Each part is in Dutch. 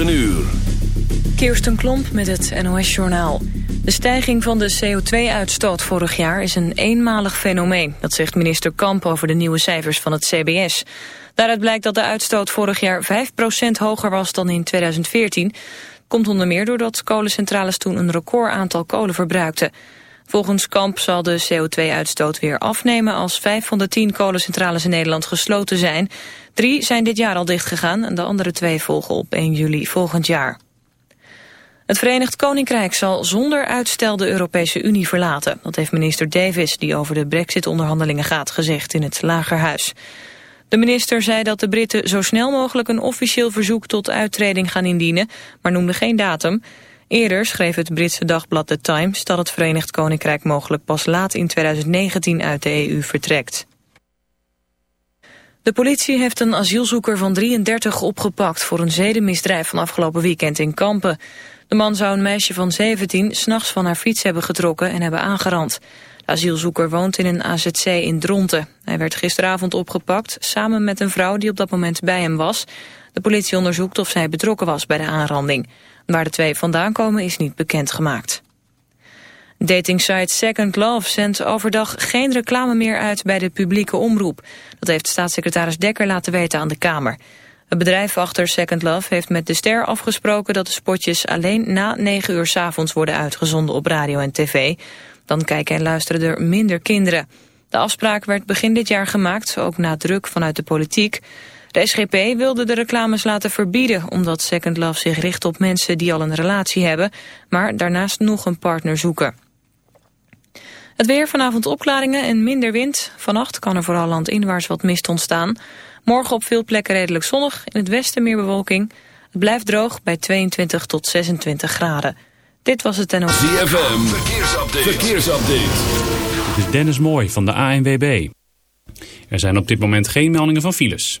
Een uur. Kirsten Klomp met het NOS-journaal. De stijging van de CO2-uitstoot vorig jaar is een eenmalig fenomeen. Dat zegt minister Kamp over de nieuwe cijfers van het CBS. Daaruit blijkt dat de uitstoot vorig jaar 5% hoger was dan in 2014. Komt onder meer doordat kolencentrales toen een record aantal kolen verbruikten. Volgens Kamp zal de CO2-uitstoot weer afnemen als vijf van de tien kolencentrales in Nederland gesloten zijn. Drie zijn dit jaar al dichtgegaan en de andere twee volgen op 1 juli volgend jaar. Het Verenigd Koninkrijk zal zonder uitstel de Europese Unie verlaten. Dat heeft minister Davis, die over de brexit-onderhandelingen gaat, gezegd in het Lagerhuis. De minister zei dat de Britten zo snel mogelijk een officieel verzoek tot uittreding gaan indienen, maar noemde geen datum. Eerder schreef het Britse dagblad The Times dat het Verenigd Koninkrijk mogelijk pas laat in 2019 uit de EU vertrekt. De politie heeft een asielzoeker van 33 opgepakt voor een zedenmisdrijf van afgelopen weekend in Kampen. De man zou een meisje van 17 s'nachts van haar fiets hebben getrokken en hebben aangerand. De asielzoeker woont in een AZC in Dronten. Hij werd gisteravond opgepakt samen met een vrouw die op dat moment bij hem was. De politie onderzoekt of zij betrokken was bij de aanranding. Waar de twee vandaan komen is niet bekendgemaakt. Datingsite Second Love zendt overdag geen reclame meer uit bij de publieke omroep. Dat heeft staatssecretaris Dekker laten weten aan de Kamer. Het bedrijf achter Second Love heeft met de ster afgesproken dat de spotjes alleen na 9 uur s avonds worden uitgezonden op radio en tv. Dan kijken en luisteren er minder kinderen. De afspraak werd begin dit jaar gemaakt, ook na druk vanuit de politiek. De SGP wilde de reclames laten verbieden omdat Second Love zich richt op mensen die al een relatie hebben, maar daarnaast nog een partner zoeken. Het weer vanavond opklaringen en minder wind. Vannacht kan er vooral landinwaarts wat mist ontstaan. Morgen op veel plekken redelijk zonnig, in het westen meer bewolking. Het blijft droog bij 22 tot 26 graden. Dit was het NOS. ZFM, verkeersupdate. verkeersupdate. Dit is Dennis Mooi van de ANWB. Er zijn op dit moment geen meldingen van files.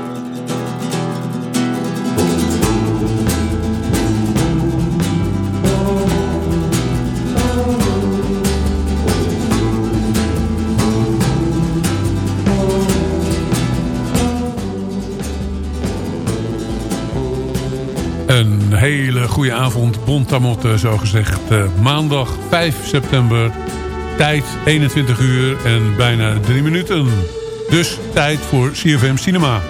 Hele goede avond, Bontamotte zo gezegd. Uh, maandag 5 september, tijd 21 uur en bijna 3 minuten. Dus tijd voor CFM Cinema.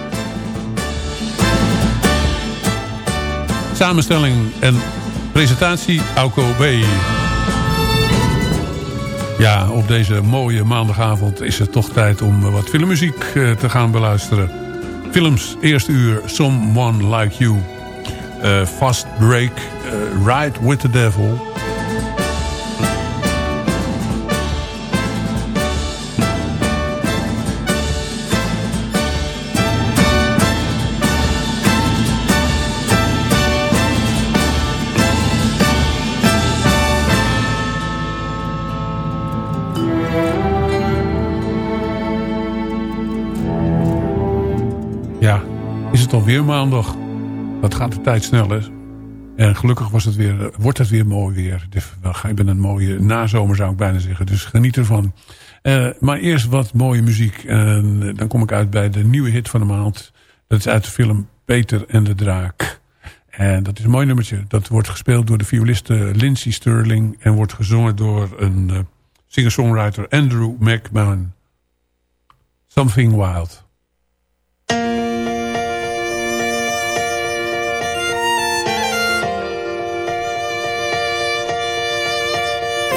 Samenstelling en presentatie Auko B. Ja, op deze mooie maandagavond is het toch tijd om wat filmmuziek uh, te gaan beluisteren. Films, eerste uur, Someone Like You. Uh, Fast Break, uh, Ride with the Devil. Ja, is het alweer maandag? Dat gaat de tijd sneller. En gelukkig was het weer, wordt het weer mooi weer. Ik ben een mooie nazomer zou ik bijna zeggen. Dus geniet ervan. Uh, maar eerst wat mooie muziek. En dan kom ik uit bij de nieuwe hit van de maand. Dat is uit de film Peter en de Draak. En dat is een mooi nummertje. Dat wordt gespeeld door de violiste Lindsay Sterling. En wordt gezongen door een uh, singer-songwriter Andrew McMahon. Something Wild.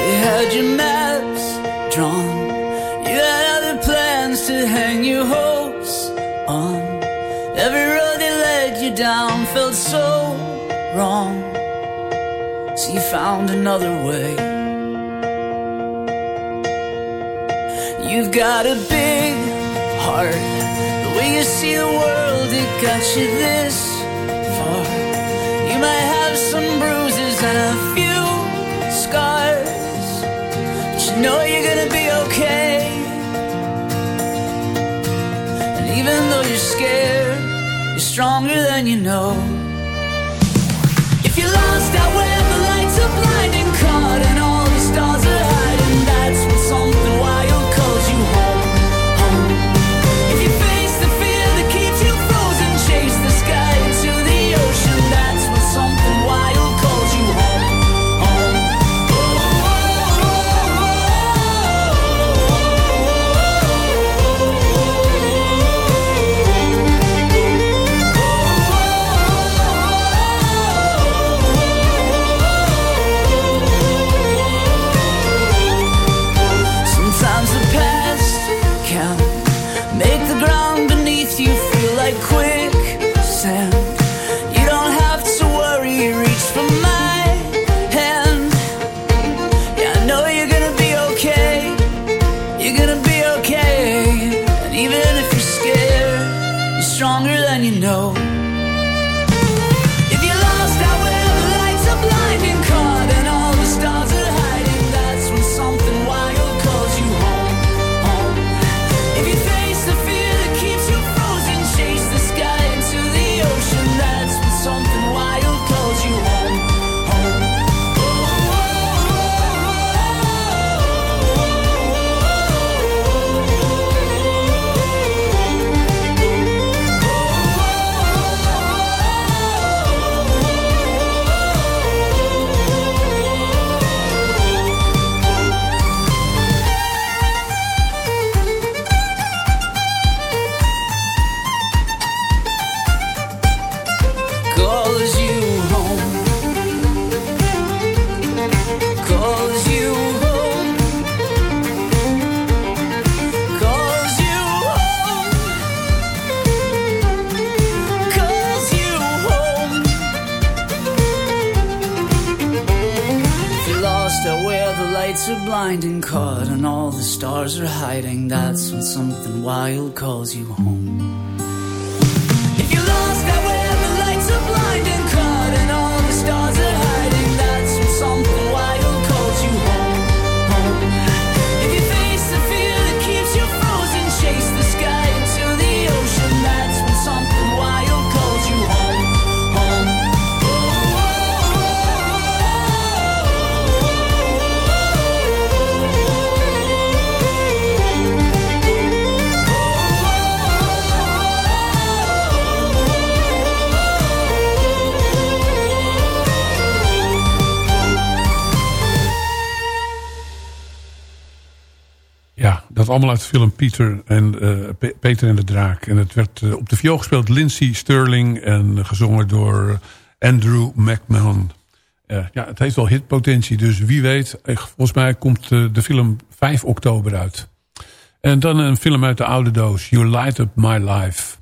You had your maps drawn. You had other plans to hang your hopes on. Every road that led you down felt so wrong. So you found another way. You've got a big heart. The way you see the world, it got you this far. You might have some bruises and a few. know you're gonna be okay. And even though you're scared, you're stronger than you know. If you're lost out where the lights are blinding, caught in all. Allemaal uit de film Peter en, uh, Peter en de Draak. En het werd uh, op de viool gespeeld Lindsay Sterling en gezongen door Andrew McMahon. Uh, ja, het heeft wel hitpotentie, dus wie weet. Volgens mij komt de film 5 oktober uit. En dan een film uit de oude doos, You Light Up My Life.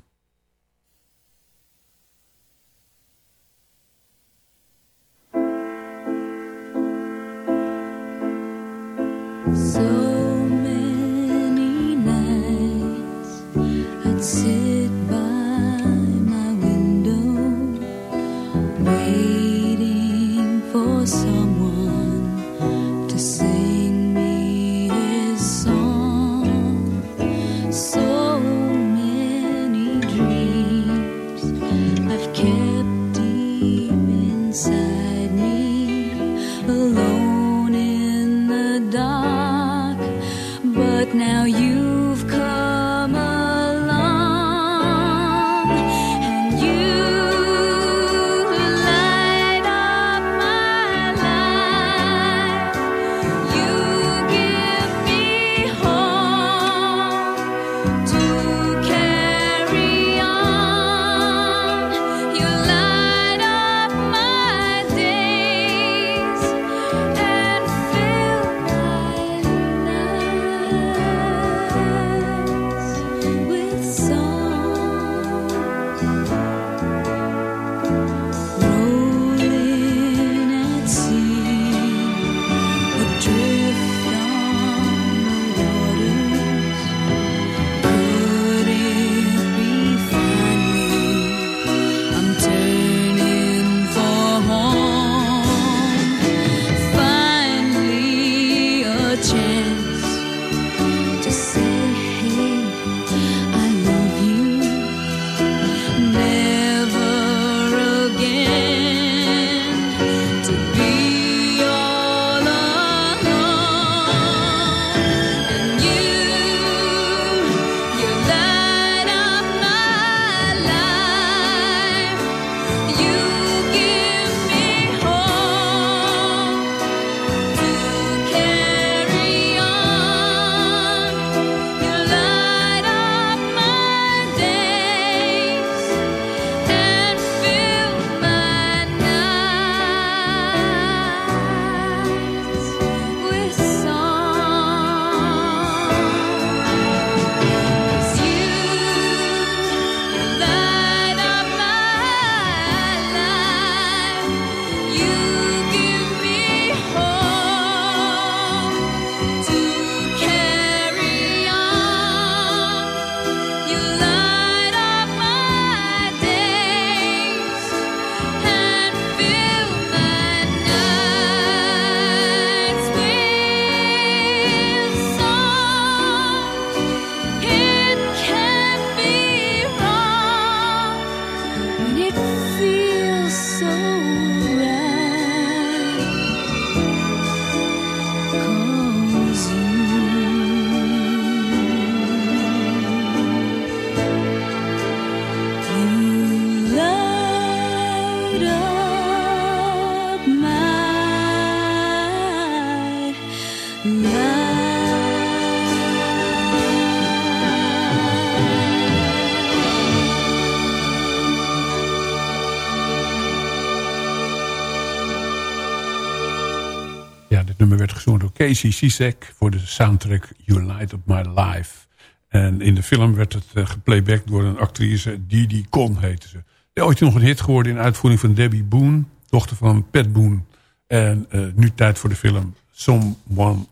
Casey Sisek voor de soundtrack You Light Up My Life. En in de film werd het uh, door een actrice, Didi Con heette ze. Ooit nog een hit geworden in uitvoering van Debbie Boone, dochter van Pat Boone. En uh, nu tijd voor de film Someone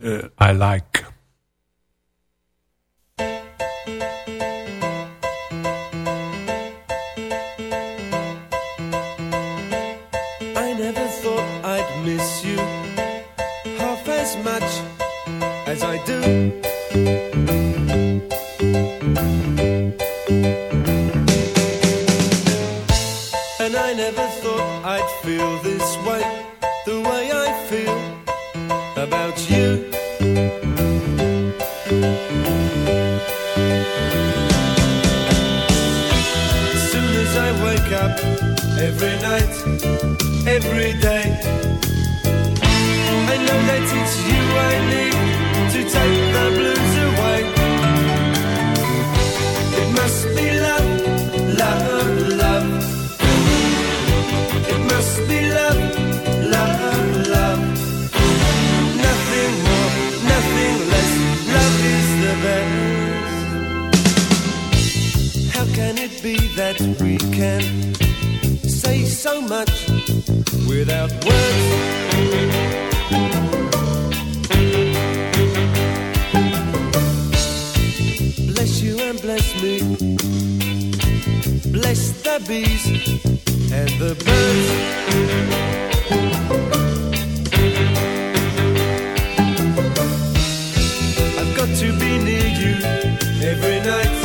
uh, I Like. Feel this way, the way I feel about you. As soon as I wake up, every night, every day, I know that it's you I need to take the blues be that we can say so much without words? Bless you and bless me. Bless the bees and the birds. I've got to be near you every night,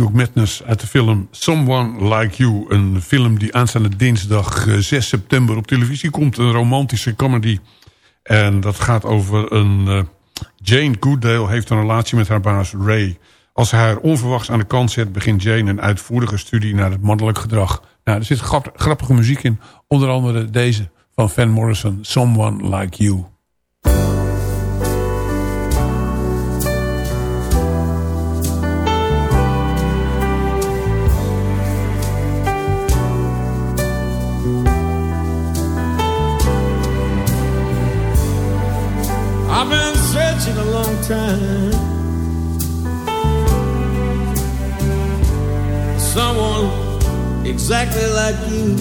Natuurlijk Madness uit de film Someone Like You. Een film die aanstaande dinsdag eh, 6 september op televisie komt. Een romantische comedy. En dat gaat over een... eh, Jane Goodale heeft een relatie met haar baas Ray. Als hij haar onverwachts aan de kant zet... begint Jane een uitvoerige studie naar het mannelijk gedrag. Nou, er zit grap- grappige muziek in. Onder andere deze van Van Morrison. Someone Like You. Exactly like you.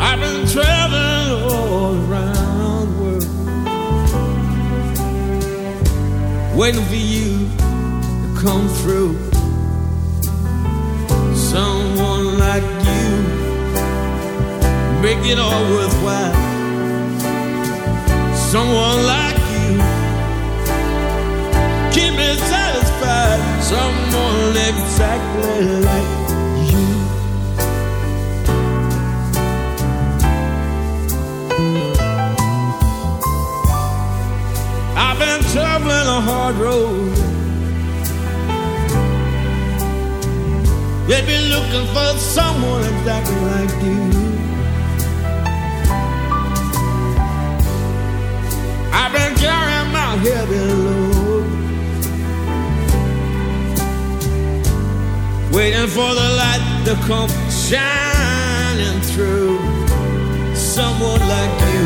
I've been traveling all around the world, waiting for you to come through. Someone like you make it all worthwhile. Someone like you, keep me satisfied. Someone exactly like you. I've been traveling a hard road. They've been looking for someone exactly like you. Waiting for the light to come shining through. Someone like you,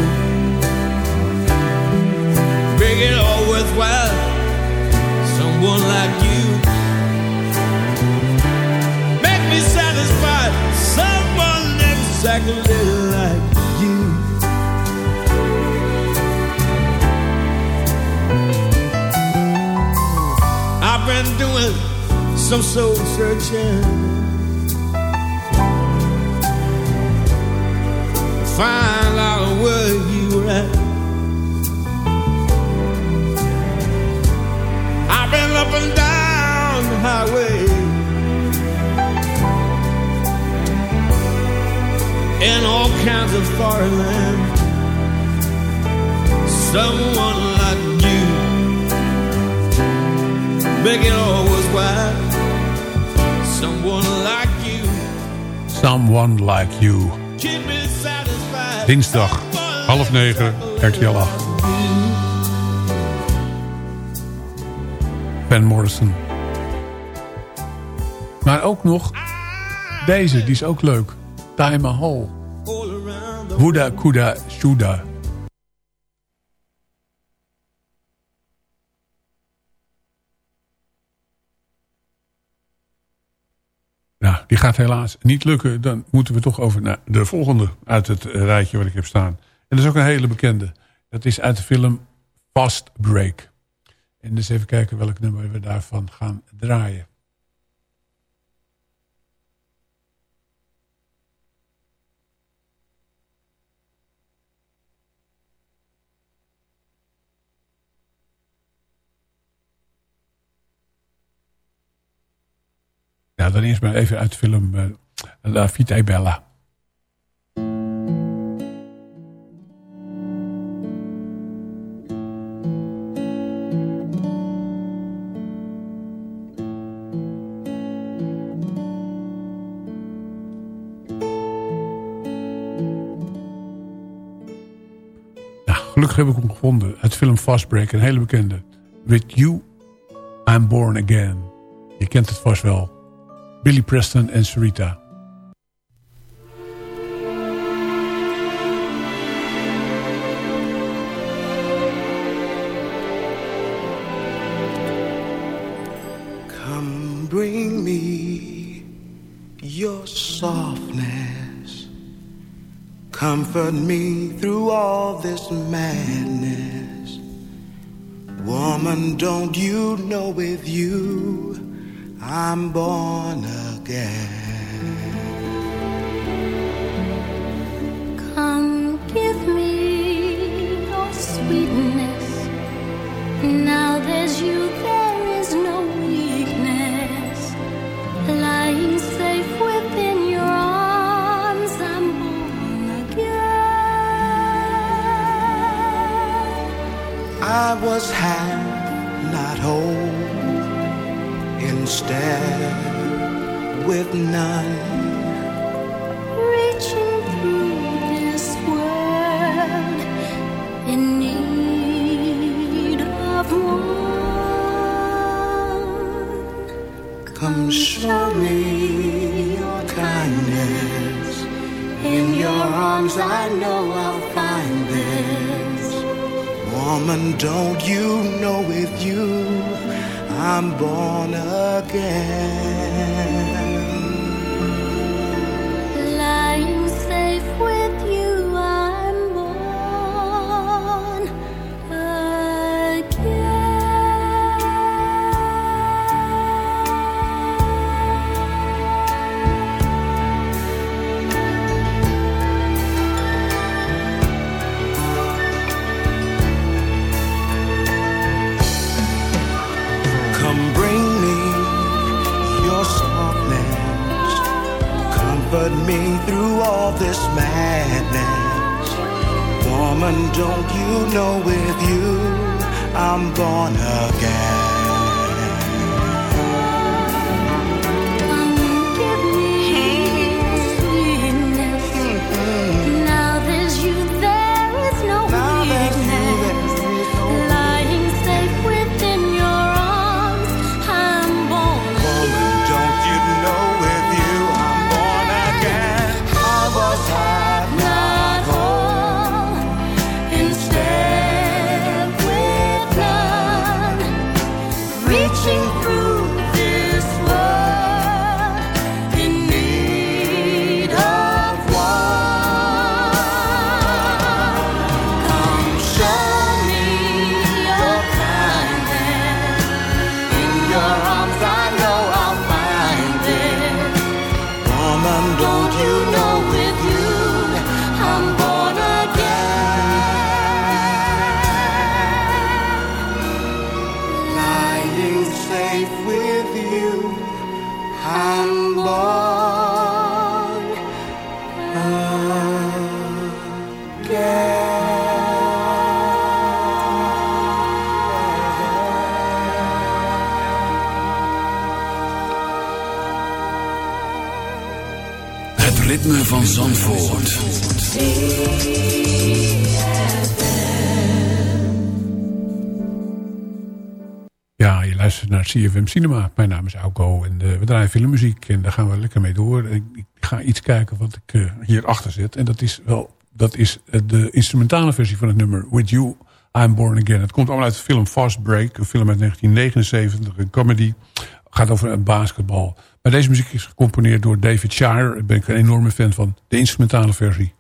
make it all worthwhile. Someone like you, make me satisfied. Someone exactly like you. I've been doing some soul searching. Find out where you were at. I've been up and down the highway. In all kinds of foreign lands. Someone like you make it all worthwhile. Someone Like You. Dinsdag, half negen, RTL 8. Van Morrison. Maar ook nog deze, die is ook leuk. Time around the Huda Kuda Shuda. Die gaat helaas niet lukken. Dan moeten we toch over naar de volgende uit het rijtje wat ik heb staan. En dat is ook een hele bekende. Dat is uit de film Fast Break. En dus even kijken welk nummer we daarvan gaan draaien. Ja, dan eerst maar even uit de film eh, La Vita è Bella. Gelukkig heb ik hem gevonden. De film Fast Break, een hele bekende. With You, I'm Born Again. Je kent het vast wel. Billy Preston en Sarita. Come bring me your softness. Comfort me through all this madness. Woman, don't you know with you I'm born again? Come give me your sweetness. Now there's you, there is no weakness. Lying safe within your arms, I'm born again. I was half, not whole. Instead, with none. Reaching through this world in need of one. Come show me your kindness. In your arms, I know I'll find this. Woman, don't you know with you I'm born again? Comfort me through all this madness. Woman, don't you know with you I'm born again? Van Zandvoort. Ja, je luistert naar CFM Cinema. Mijn naam is Auko en eh, we draaien filmmuziek. En daar gaan we lekker mee door. Ik, ga iets kijken wat ik uh, hierachter zet. En dat is wel dat is uh, de instrumentale versie van het nummer With You, I'm Born Again. Het komt allemaal uit de film Fast Break. Een film uit 1979, een comedy. Gaat over een basketbal. Maar deze muziek is gecomponeerd door David Shire. Daar ben ik een enorme fan van. De instrumentale versie.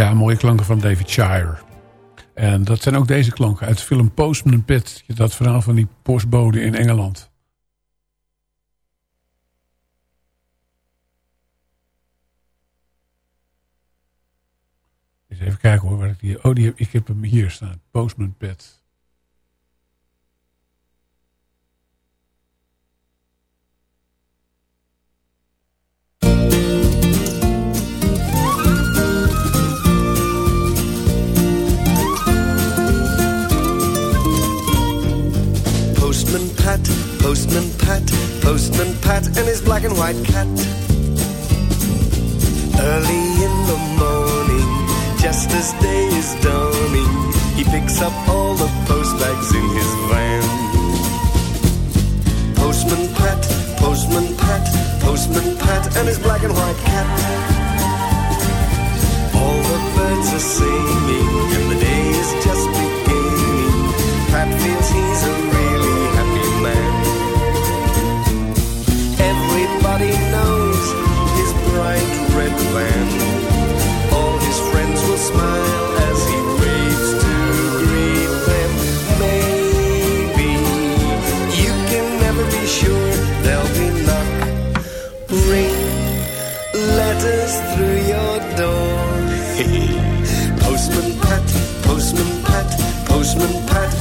Ja, mooie klanken van David Shire. En dat zijn ook deze klanken uit de film Postman Pit. Dat verhaal van die postbode in Engeland. Eens even kijken hoor. Waar ik, die, oh, die ik heb hem hier staan. Postman Pit. Postman Pat, Postman Pat, and his black and white cat. Early in the morning, just as day is dawning, he picks up all the post bags in his van. Postman Pat, Postman Pat, Postman Pat, and his black and white cat. All the birds are singing, and the day is just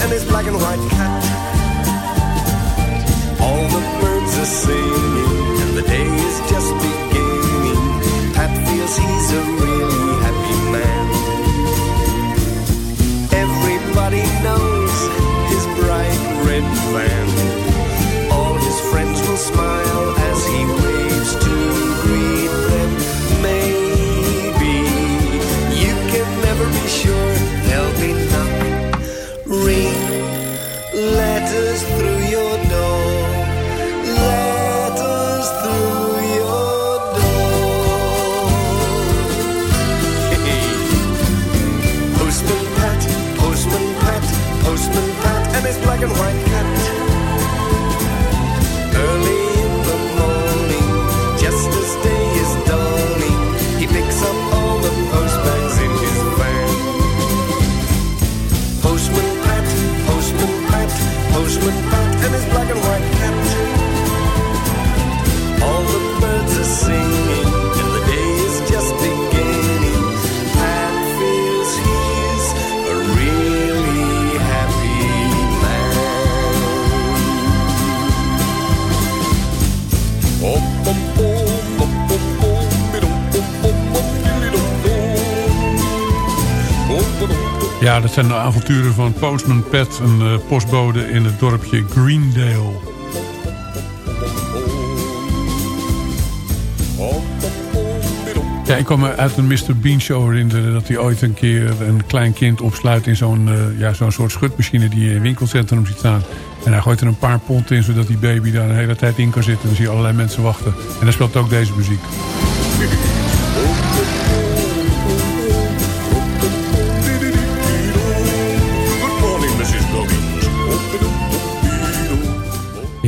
and his black and white cat. Zijn de avonturen van Postman Pat, een uh, postbode in het dorpje Greendale. Ja, ik kwam uit een Mr. Bean show herinneren... dat hij ooit een keer een klein kind opsluit in zo'n uh, ja, zo'n soort schutmachine... die je in winkelcentrum ziet staan. En hij gooit er een paar pond in, zodat die baby daar een hele tijd in kan zitten. En dan zie je allerlei mensen wachten. En dan speelt ook deze muziek.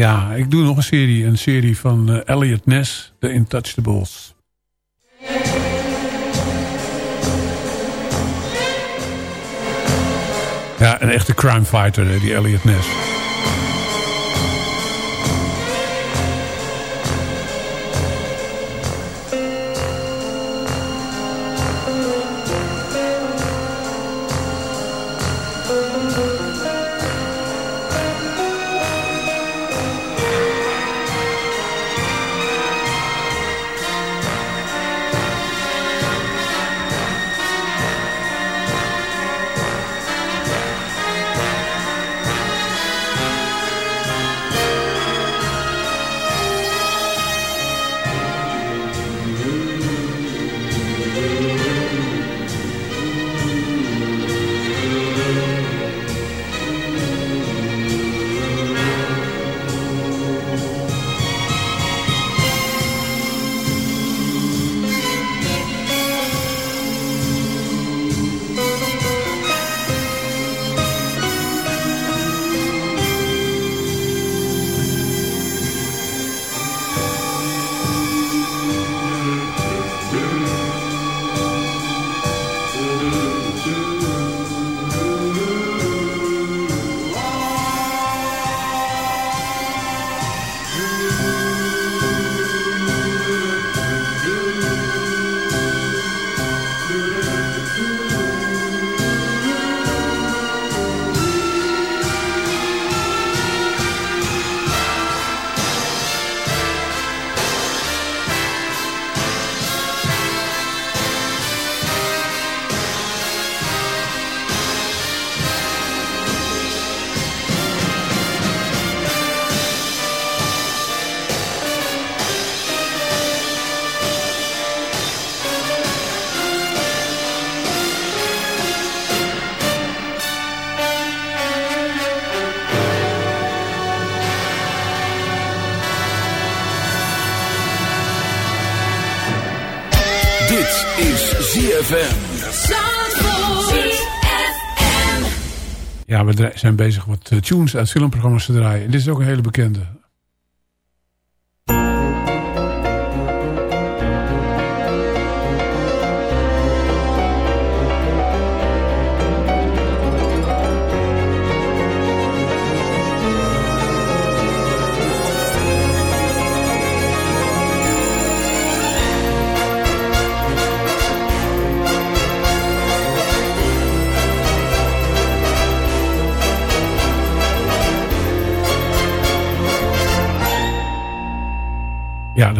Ja, ik doe nog een serie. Een serie van uh, Elliot Ness, The Intouchables. Ja, een echte crime fighter, die Elliot Ness. Ja, we zijn bezig wat eh, tunes uit filmprogramma's te draaien. dit is ook een hele bekende.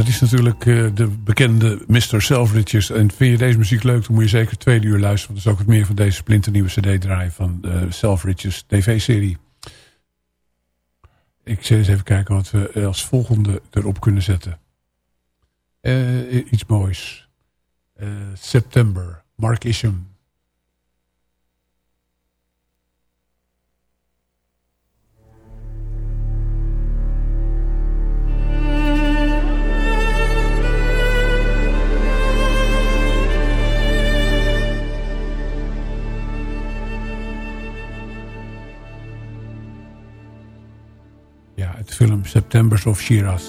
Dat is natuurlijk uh, de bekende Mr. Selfridges. En vind je deze muziek leuk, dan moet je zeker twee uur luisteren. Want dat is ook wat meer van deze splinternieuwe cd draaien van de Selfridges tv-serie. Ik zal eens even kijken wat we als volgende erop kunnen zetten. Iets moois. September, Mark Isham. Het film Septembers of Shiraz.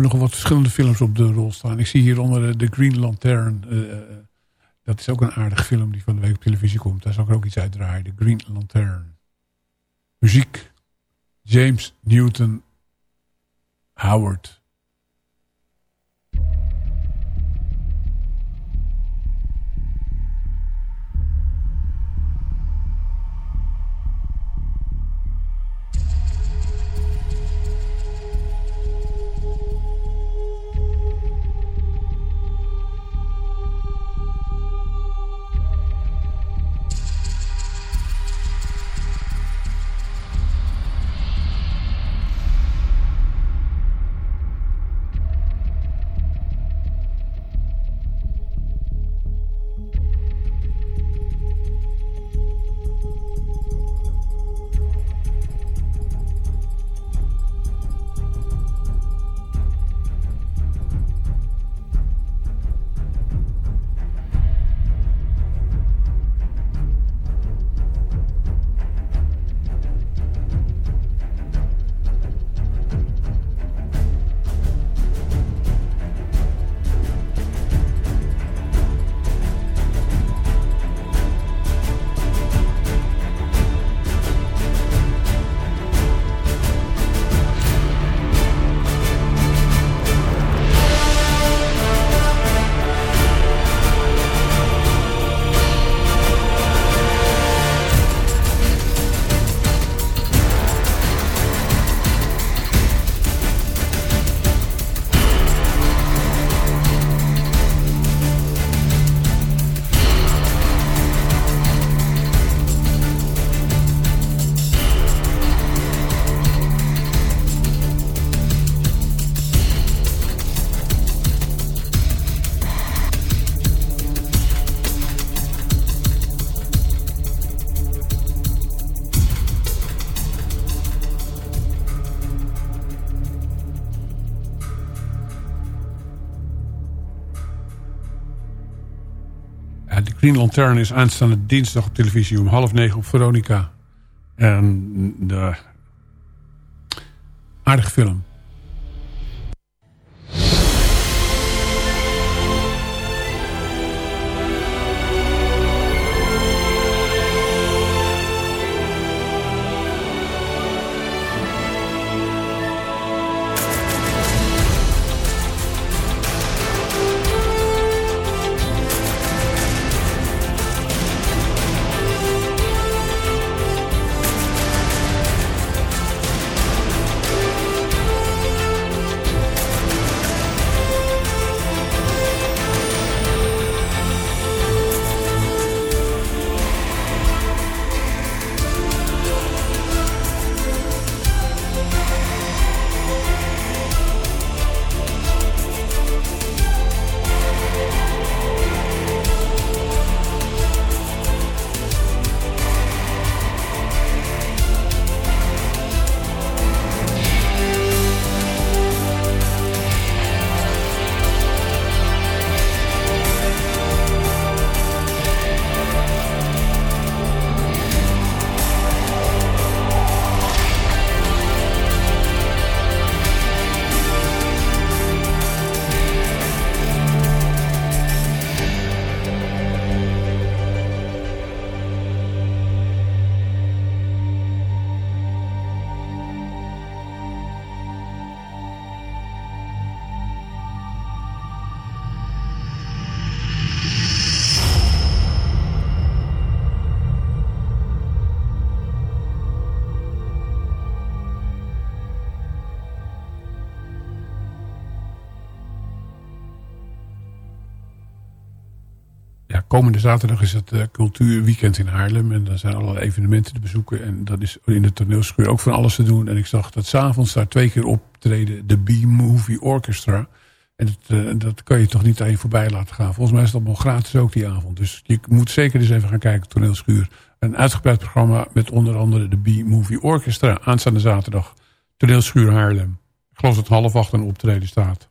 Hebben nog wat verschillende films op de rol staan. Ik zie hieronder uh, The Green Lantern. Uh, dat is ook een aardige film die van de week op televisie komt. Daar zal ik ook iets uit draaien. The Green Lantern. Muziek. James Newton Howard. Green Lantern is aanstaande dinsdag op televisie om half negen op Veronica. En de aardige film. Komende zaterdag is het uh, cultuurweekend in Haarlem. En daar zijn allerlei evenementen te bezoeken. En dat is in de toneelschuur ook van alles te doen. En ik zag dat s'avonds daar twee keer optreden de B-Movie Orchestra. En dat, uh, dat kan je toch niet aan je voorbij laten gaan. Volgens mij is dat nog gratis ook die avond. Dus je moet zeker eens even gaan kijken, toneelschuur. Een uitgebreid programma met onder andere de B-Movie Orchestra. Aanstaande zaterdag, toneelschuur Haarlem. Ik geloof dat half acht een optreden staat.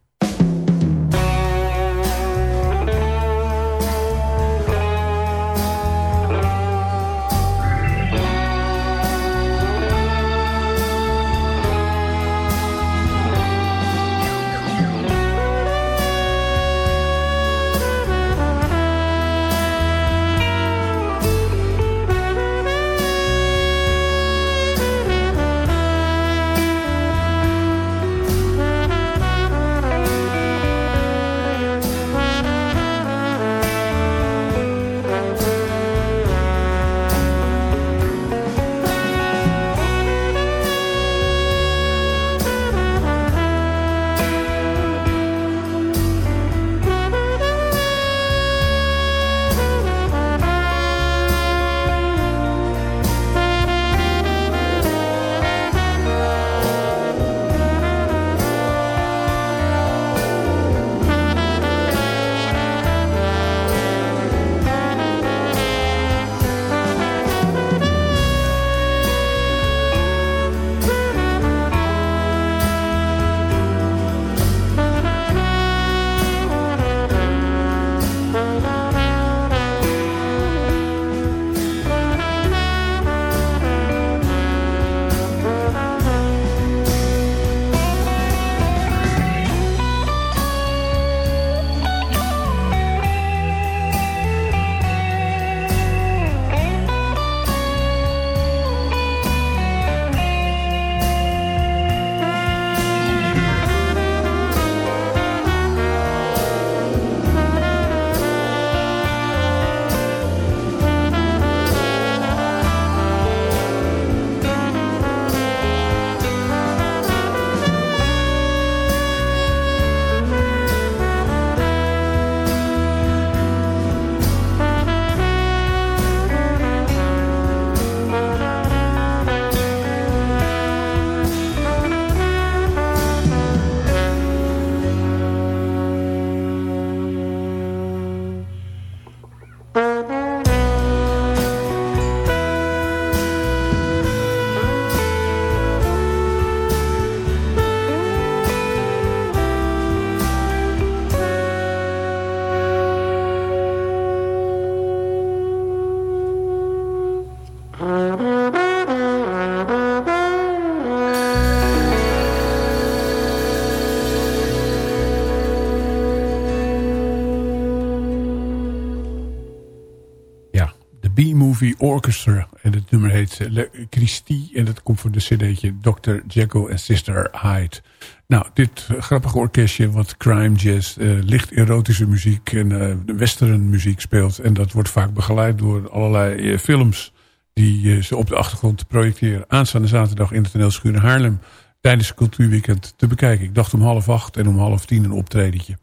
Orchestra. En het nummer heet eh, Christie. En dat komt van de cd'tje Dr. Jekyll en Sister Hyde. Nou, dit uh, grappige orkestje wat crime jazz, uh, licht erotische muziek en uh, western muziek speelt. En dat wordt vaak begeleid door allerlei films die ze op de achtergrond projecteren. Aanstaande zaterdag in de toneelschuur in Haarlem tijdens cultuurweekend te bekijken. Ik dacht om half acht en om half tien een optredentje.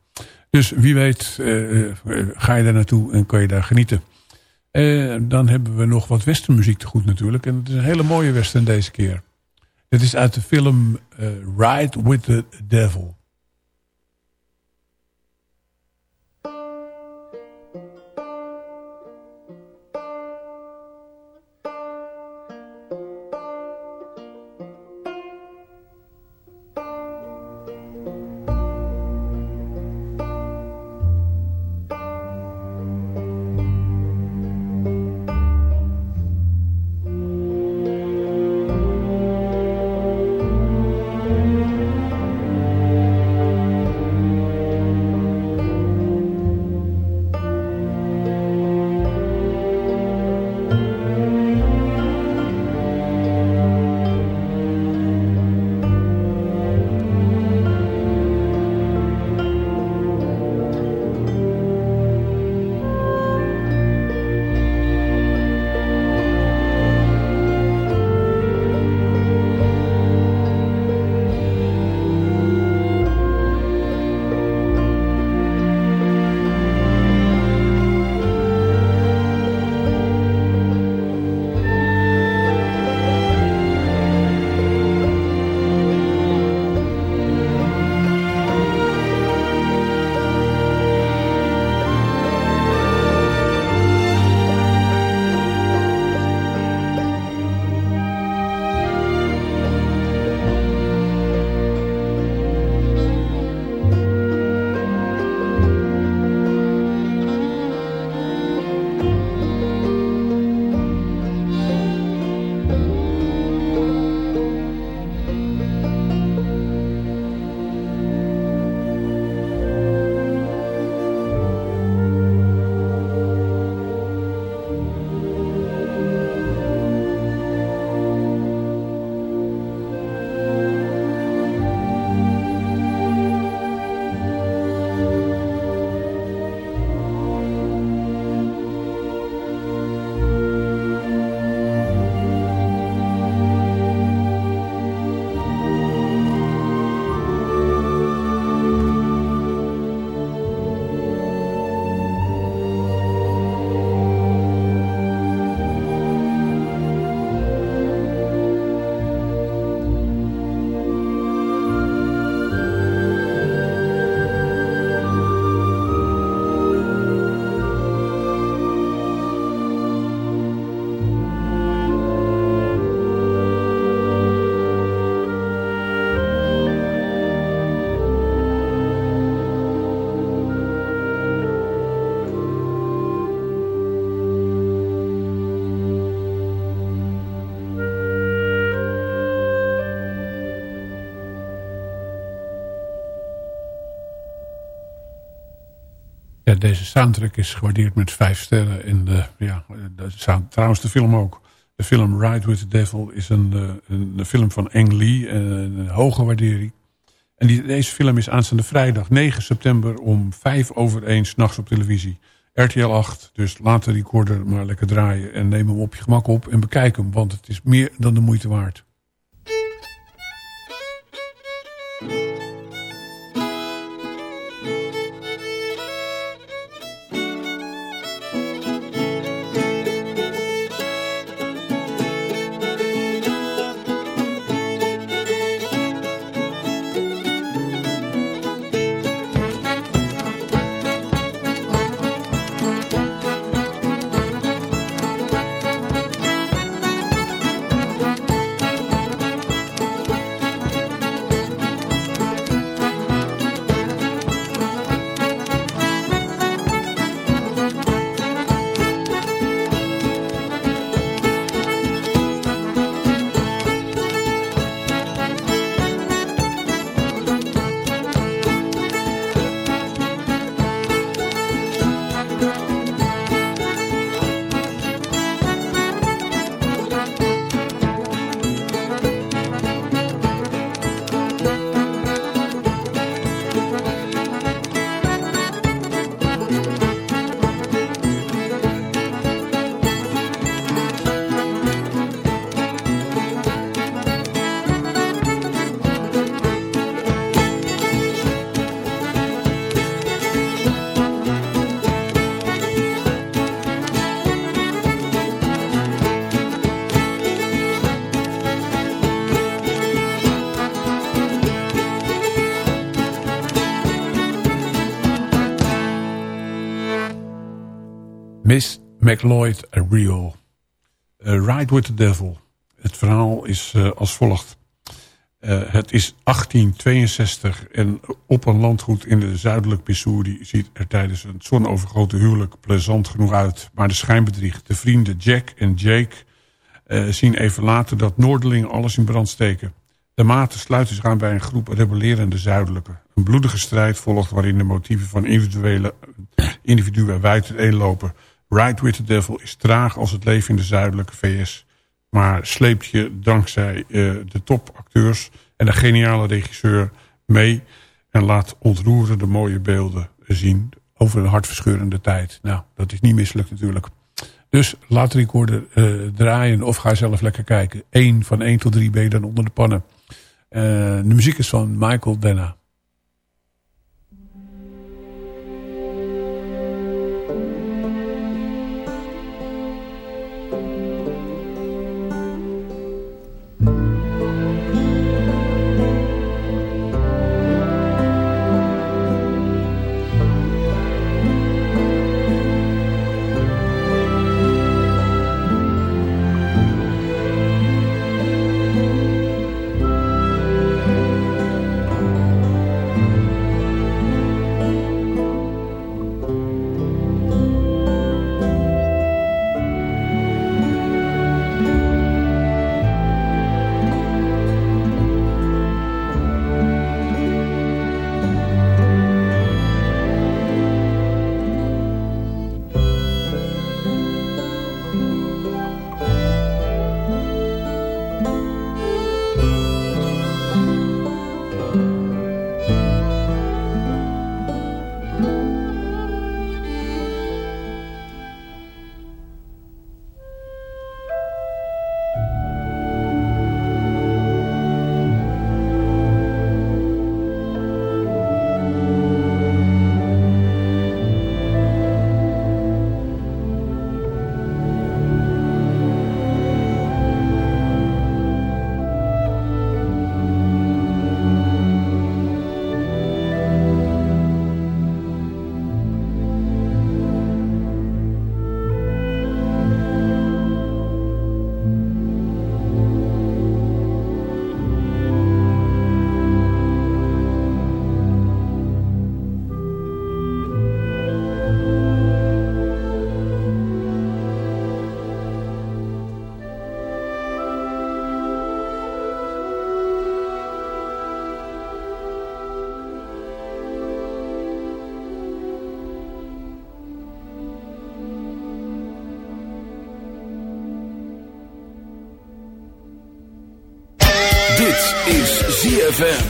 Dus wie weet ga je daar naartoe en kan je daar genieten. Uh, dan hebben we nog wat westernmuziek te goed natuurlijk. En het is een hele mooie western deze keer. Het is uit de film uh, Ride with the Devil. Deze soundtrack is gewaardeerd met vijf sterren. En de, ja, de sound, trouwens de film ook. De film Ride with the Devil is een, eh, een, een film van Ang Lee. Een, een hoge waardering. En die, deze film is aanstaande vrijdag 9 september om 5 over 1 s'nachts op televisie. RTL 8, dus laat de recorder maar lekker draaien. En neem hem op je gemak op en bekijk hem. Want het is meer dan de moeite waard. McLeod Real. Uh, Ride with the Devil. Het verhaal is uh, als volgt. Uh, het is 1862 en op een landgoed in de zuidelijk Missouri... ziet er tijdens een zonovergrote huwelijk plezant genoeg uit. Maar de schijnbedrieg. De vrienden Jack en Jake zien even later dat Noorderlingen alles in brand steken. De maten sluiten zich aan bij een groep rebellerende zuidelijke. Een bloedige strijd volgt waarin de motieven van individuele individuen wijd uiteenlopen. Ride with the Devil is traag als het leven in de zuidelijke VS. Maar sleept je dankzij uh, de topacteurs en de geniale regisseur mee... en laat ontroerende mooie beelden zien over een hartverscheurende tijd. Nou, dat is niet misselijk natuurlijk. Dus laat de recorder uh, draaien of ga zelf lekker kijken. 1 van 1 tot 3 ben dan onder de pannen. Uh, de muziek is van Michael Denna. ZFM.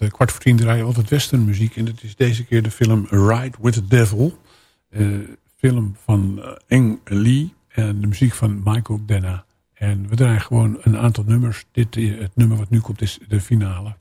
Uh, kwart voor tien draaien altijd westernmuziek. En dat is deze keer de film Ride with the Devil. Uh, film van uh, Eng Lee en de muziek van Michael Denna. En we draaien gewoon een aantal nummers. Dit, het nummer wat nu komt is de finale.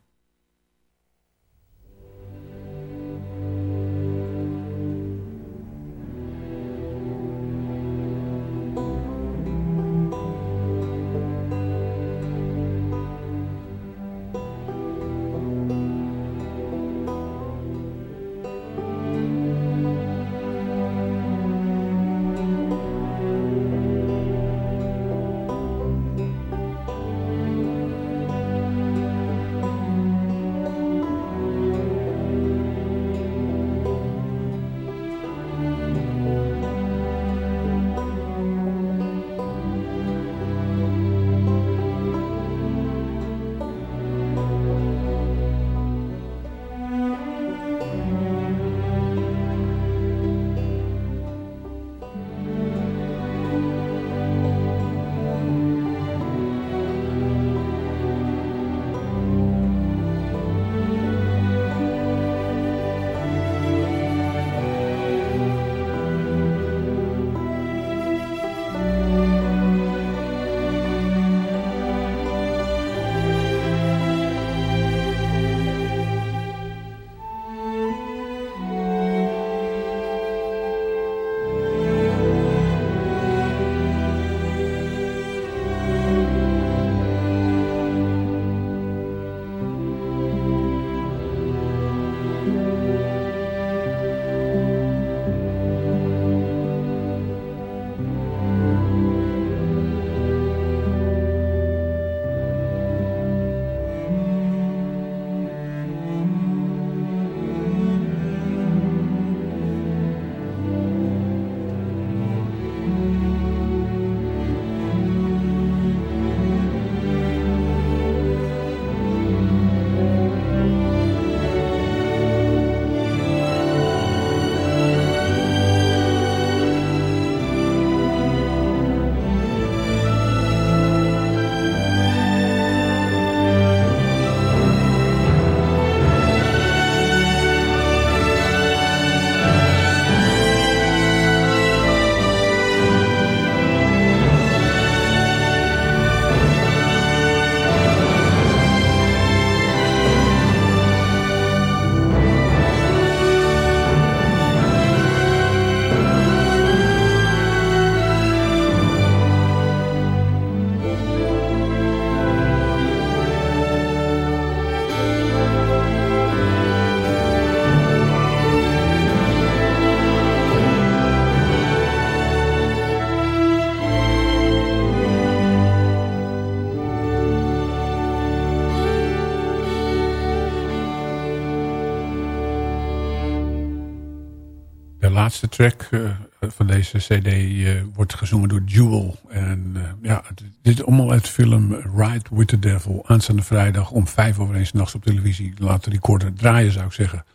Laatste track uh, van deze cd uh, wordt gezongen door Jewel. En uh, ja, dit is allemaal uit de film Ride with the Devil. Aanstaande vrijdag om vijf over eens nachts op televisie. Laat de recorder draaien zou ik zeggen.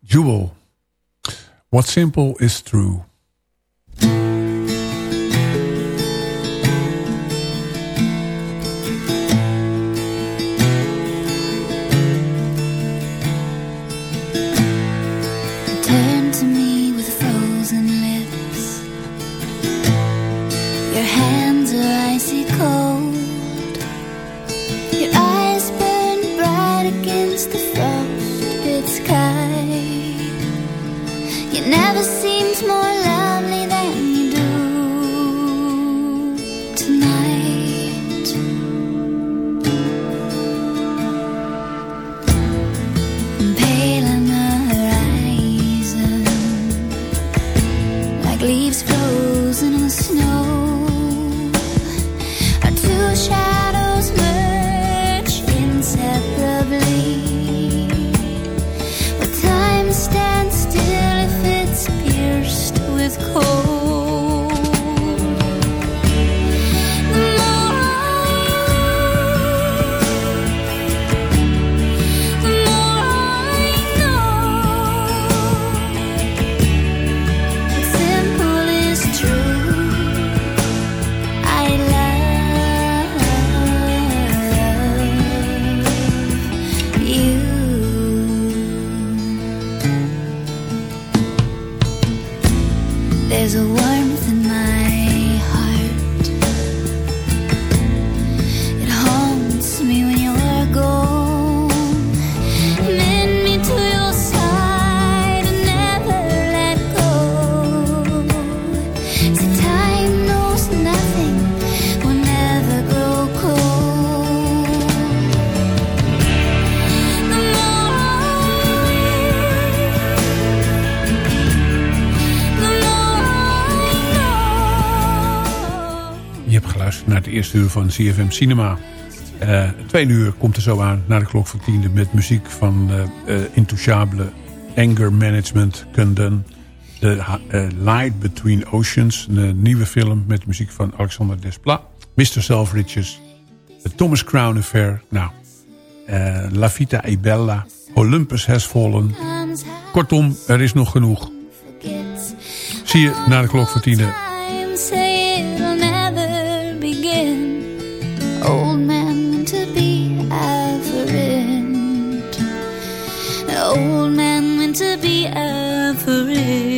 Jewel. What simple is true. Uur van CFM Cinema. Uh, twee uur komt er zo aan, na de klok van tiende... met muziek van uh, Intouchable, Anger Management, Kundun... The Light Between Oceans, een nieuwe film... met muziek van Alexander Desplat, Mr. Selfridges... The Thomas Crown Affair, nou... La Vita e Bella, Olympus Has Fallen... Kortom, er is nog genoeg. Zie je na de klok van tiende... old man to be average. Old man to be average.